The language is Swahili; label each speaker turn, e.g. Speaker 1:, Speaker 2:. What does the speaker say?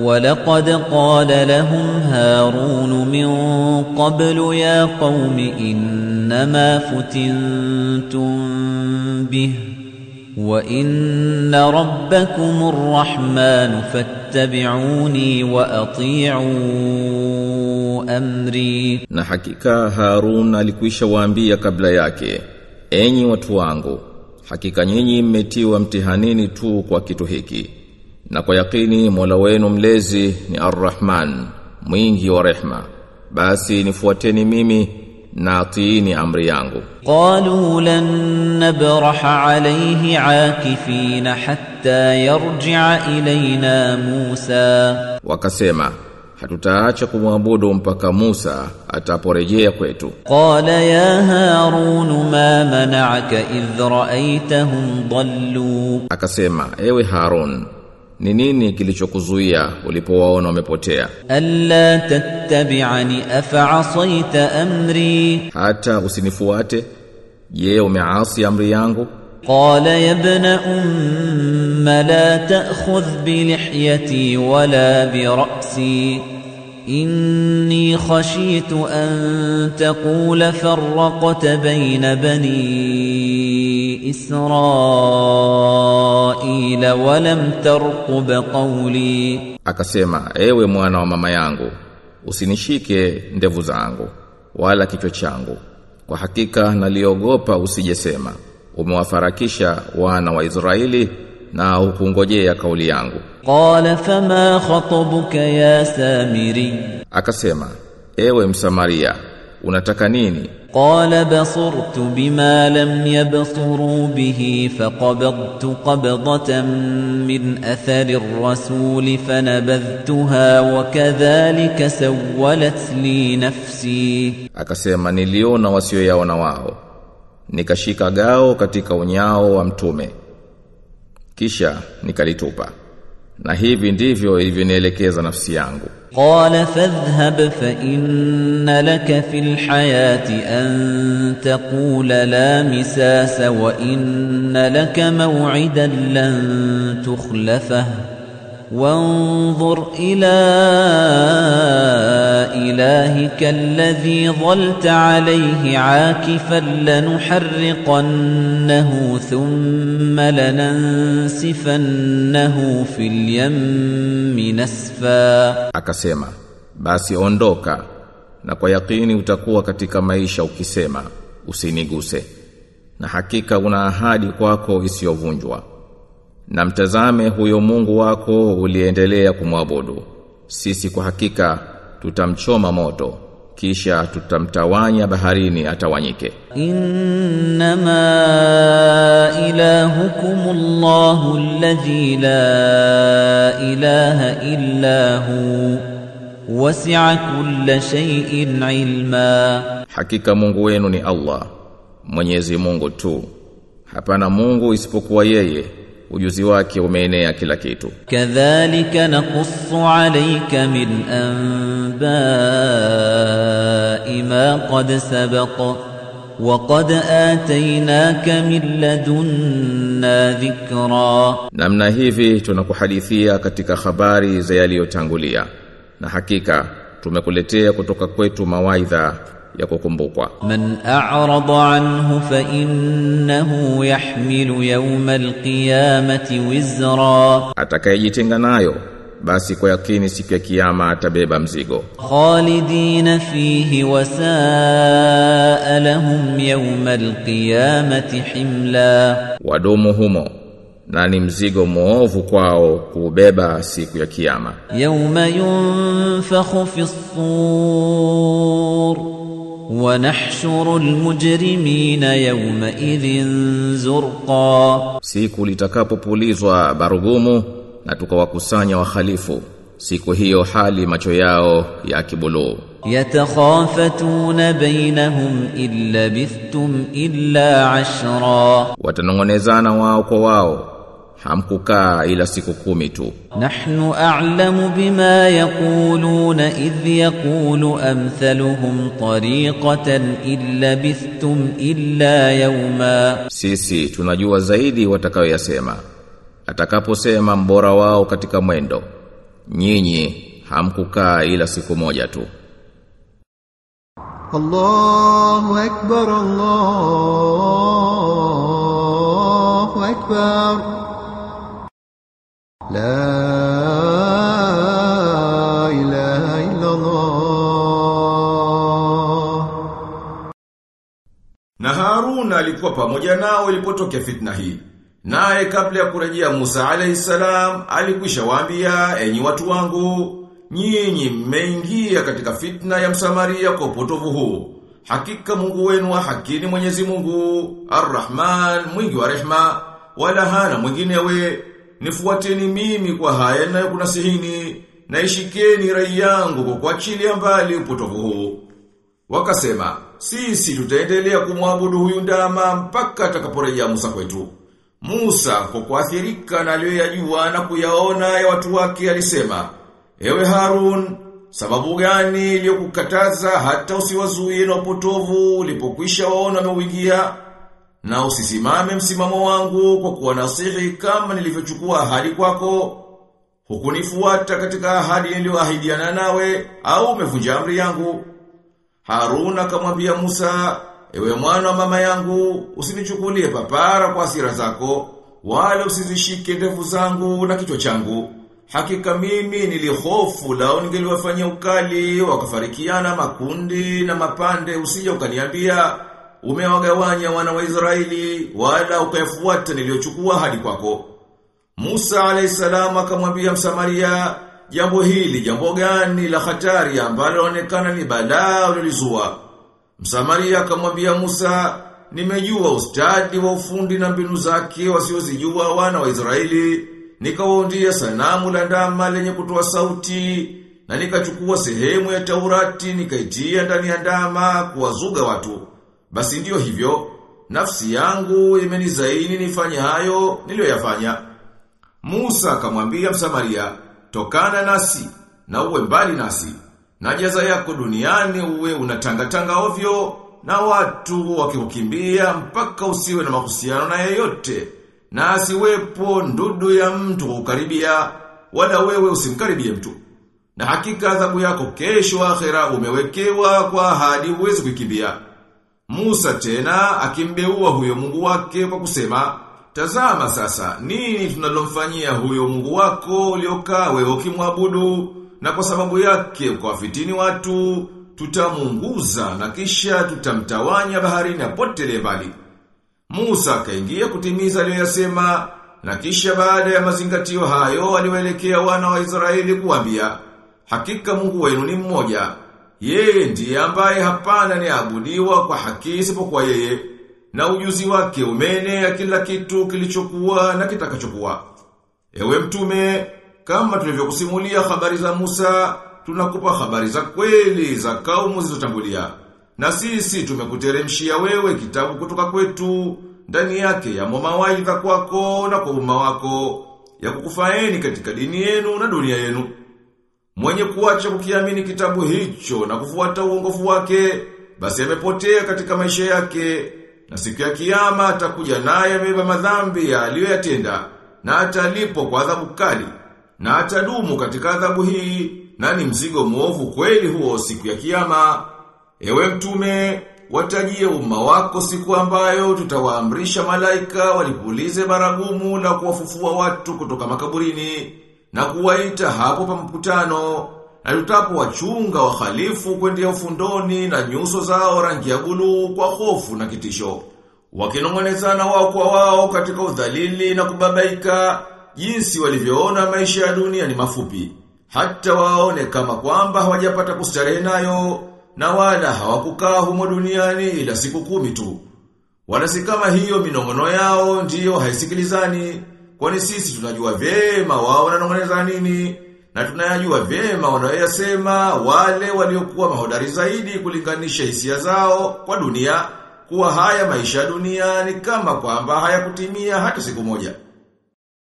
Speaker 1: ولقد قال لهم هارون من قبل يا قوم إنما فتنتم به وإن ربكم الرحمن فاتبعوني وأطيعوا أمري.
Speaker 2: نحكيك هارون لكويش وانبيا قبل ياكي أيني وتوانغو حكيك نيني nyinyi mmetiwa mtihanini tu هيكي na kwa yakini Mola wenu mlezi ni Ar-Rahman mwingi wa rehma. Basi nifuateni mimi na atiini amri yangu.
Speaker 1: Qalu lan nabraha alayhi akifina hatta yarji'a ilayna Musa.
Speaker 2: Wakasema hatutaacha kumwabudu mpaka Musa ataporejea kwetu.
Speaker 1: Qala ya Harun ma mana'aka idh ra'aytahum dallu,
Speaker 2: akasema ewe Harun ni nini kilichokuzuia ulipowaona wamepotea?
Speaker 1: ألا تتبعني أفعصيت أمري
Speaker 2: Hata usinifuate? Je, umeasi amri yangu?
Speaker 1: قال يا ابن أم لا تأخذ بلحيتي ولا برأسي إني خشيت أن تقول فرقت بين بني إسرائيل ولم ترقب قولي
Speaker 2: Akasema, ewe mwana wa mama yangu, usinishike ndevu zangu, wala kichwa changu. Kwa hakika naliogopa usijesema, umewafarakisha wana wa Israeli na hukungojea kauli yangu.
Speaker 1: Qala fama khatabuka ya Samiri,
Speaker 2: akasema ewe Msamaria unataka nini?
Speaker 1: Qala basurtu bima lam yabsuru bihi faqabadtu qabdatan min athari ar-rasul fanabadhtuha wa kadhalika sawwalat li nafsi,
Speaker 2: akasema niliona wasioyaona wao nikashika gao katika unyao wa mtume kisha nikalitupa. Na hivi ndivyo ilivyonielekeza nafsi yangu.
Speaker 1: قال فاذهب فإن لك في الحياة أن تقول لا مساس وإن لك موعدا لن تخلفه وانظر إلى إلهك الذي ظلت عليه عاكفا لنحرقنه ثم لننسفنه في اليم نسفا.
Speaker 2: أكسيما باسي أندوكا نكو يقيني utakuwa katika maisha ukisema usiniguse. Na hakika una ahadi kwako isiyovunjwa. na mtazame huyo Mungu wako uliendelea kumwabudu. Sisi kwa hakika tutamchoma moto kisha tutamtawanya baharini atawanyike.
Speaker 1: Innama ilahukum Allahu alladhi la ilaha illa hu wasi'a kulla shay'in ilma.
Speaker 2: Hakika Mungu wenu ni Allah Mwenyezi Mungu tu. Hapana Mungu isipokuwa yeye ujuzi wake umeenea kila kitu.
Speaker 1: Kadhalika naqussu alayka min anba'i ma qad sabaqa wa qad atainaka min ladunna dhikra,
Speaker 2: namna hivi tunakuhadithia katika habari za yaliyotangulia, na hakika tumekuletea kutoka kwetu mawaidha ya kukumbukwa.
Speaker 1: Man a'rada anhu fa innahu yahmilu yawma alqiyamati wizra,
Speaker 2: atakayejitenga nayo basi kwa yakini siku ya kiyama atabeba mzigo.
Speaker 1: Khalidina fihi wa saa lahum yawma alqiyamati himla,
Speaker 2: wadumu humo na ni mzigo mwovu kwao kubeba siku ya kiyama.
Speaker 1: Yawma yunfakhu fi ssur ونحشر المجرمين يومئذ زرقا
Speaker 2: Siku litakapopulizwa barugumu na tukawakusanya wahalifu. Siku hiyo hali macho yao ya kibuluu.
Speaker 1: يتخافتون بينهم إن لبثتم إلا عشرا
Speaker 2: Watanongonezana wao kwa wao. hamkukaa ila siku kumi tu.
Speaker 1: Nahnu a'lamu bima yaquluna idh yaqulu amthaluhum tariqatan illa bithtum illa yawma.
Speaker 2: Sisi tunajua zaidi watakayoyasema. Atakaposema mbora wao katika mwendo. Nyinyi hamkukaa ila siku moja tu.
Speaker 3: Allahu akbar Allahu akbar
Speaker 2: na haruna alikuwa pamoja nao ilipotokea fitna hii. Naye kabla ya kurejea Musa alayhi salam alikwisha waambia enyi watu wangu nyinyi mmeingia katika fitna ya msamaria kwa upotovu huu. Hakika Mungu wenu wa haki ni Mwenyezi Mungu Ar-Rahman mwingi wa rehma wala hana mwingine we Nifuateni mimi kwa haya na kunasihini, na ishikeni rai yangu kwa kuachilia mbali upotovu huu. Wakasema, sisi tutaendelea kumwabudu huyu ndama mpaka atakaporejea Musa kwetu. Musa kwa kuathirika na aliyoyajua na kuyaona ya watu wake alisema, Ewe Harun, sababu gani iliyokukataza hata usiwazuie na upotovu ulipokwisha waona wameuingia? Na usisimame msimamo wangu kwa kuwa nasihi kama nilivyochukua ahadi kwako. Hukunifuata katika ahadi niliyoahidiana nawe au umevunja amri yangu. Harun akamwambia Musa, ewe mwana wa mama yangu, usinichukulie papara kwa hasira zako, wala usizishike ndevu zangu na kichwa changu. Hakika mimi nilihofu lao ningeliwafanyia ukali, wakafarikiana makundi na mapande, usije ukaniambia umewagawanya wana wa Israeli, wala ukayafuata niliyochukua hadi kwako. Musa alayhisalam akamwambia Msamaria, jambo hili jambo gani la hatari ambalo laonekana ni balaa ulilizua. Msamaria akamwambia Musa, nimejua ustadi wa ufundi na mbinu zake wasiozijua wana wa Israeli, nikawaundia sanamu la ndama lenye kutoa sauti, na nikachukua sehemu ya Taurati nikaitia ndani ya ndama kuwazuga watu. Basi ndiyo hivyo, nafsi yangu imenizaini nifanye hayo niliyoyafanya. Musa akamwambia Msamaria, tokana nasi na uwe mbali nasi. Na jaza yako duniani uwe unatangatanga ovyo na watu wakikukimbia mpaka usiwe na mahusiano na yeyote. Na asiwepo ndudu ya mtu kukaribia wala wewe usimkaribie mtu. Na hakika adhabu yako kesho akhera umewekewa kwa ahadi uwezi kukimbia. Musa tena akimbeua huyo Mungu wake kwa kusema, Tazama sasa, nini tunalomfanyia huyo Mungu wako uliokaa wewe ukimwabudu na kwa sababu yake ukawafitini watu, tutamunguza na kisha tutamtawanya baharini apotele mbali. Musa akaingia kutimiza aliyoyasema na kisha baada ya mazingatio hayo aliwaelekea wana wa Israeli kuambia, hakika Mungu wenu ni mmoja. Yeye ndiye ambaye hapana ni abudiwa kwa haki isipokuwa yeye na ujuzi wake umene ya kila kitu kilichokuwa na kitakachokuwa. Ewe mtume, kama tulivyokusimulia habari za Musa, tunakupa habari za kweli za kaumu zilizotangulia. Na sisi tumekuteremshia wewe kitabu kutoka kwetu, ndani yake ya mawaidha kwako na kwa umma wako, ya kukufaeni katika dini yenu na dunia yenu. Mwenye kuacha kukiamini kitabu hicho na kufuata uongofu wake, basi amepotea katika maisha yake, na siku ya kiyama atakuja naye amebeba madhambi aliyoyatenda na atalipo kwa adhabu kali na atadumu katika adhabu hii na ni mzigo mwovu kweli huo siku ya kiyama. Ewe mtume, watajie umma wako siku ambayo tutawaamrisha malaika walipulize baragumu na kuwafufua watu kutoka makaburini na kuwaita hapo pa mkutano na tutapo wachunga wahalifu kwendea ufundoni na nyuso zao rangi ya buluu kwa hofu na kitisho. Wakinong'onezana wao kwa wao katika udhalili na kubabaika jinsi walivyoona maisha ya dunia ni mafupi. Hata waone kama kwamba hawajapata kustarehe nayo na wala hawakukaa humo duniani ila siku kumi tu. wanasikama si kama hiyo minong'ono yao ndiyo haisikilizani kwani sisi tunajua vyema wao wananong'oneza nini na tunayajua vyema wanayoyasema wale waliokuwa mahodari zaidi kulinganisha hisia zao kwa dunia kuwa haya maisha ya dunia ni kama kwamba hayakutimia hata siku moja.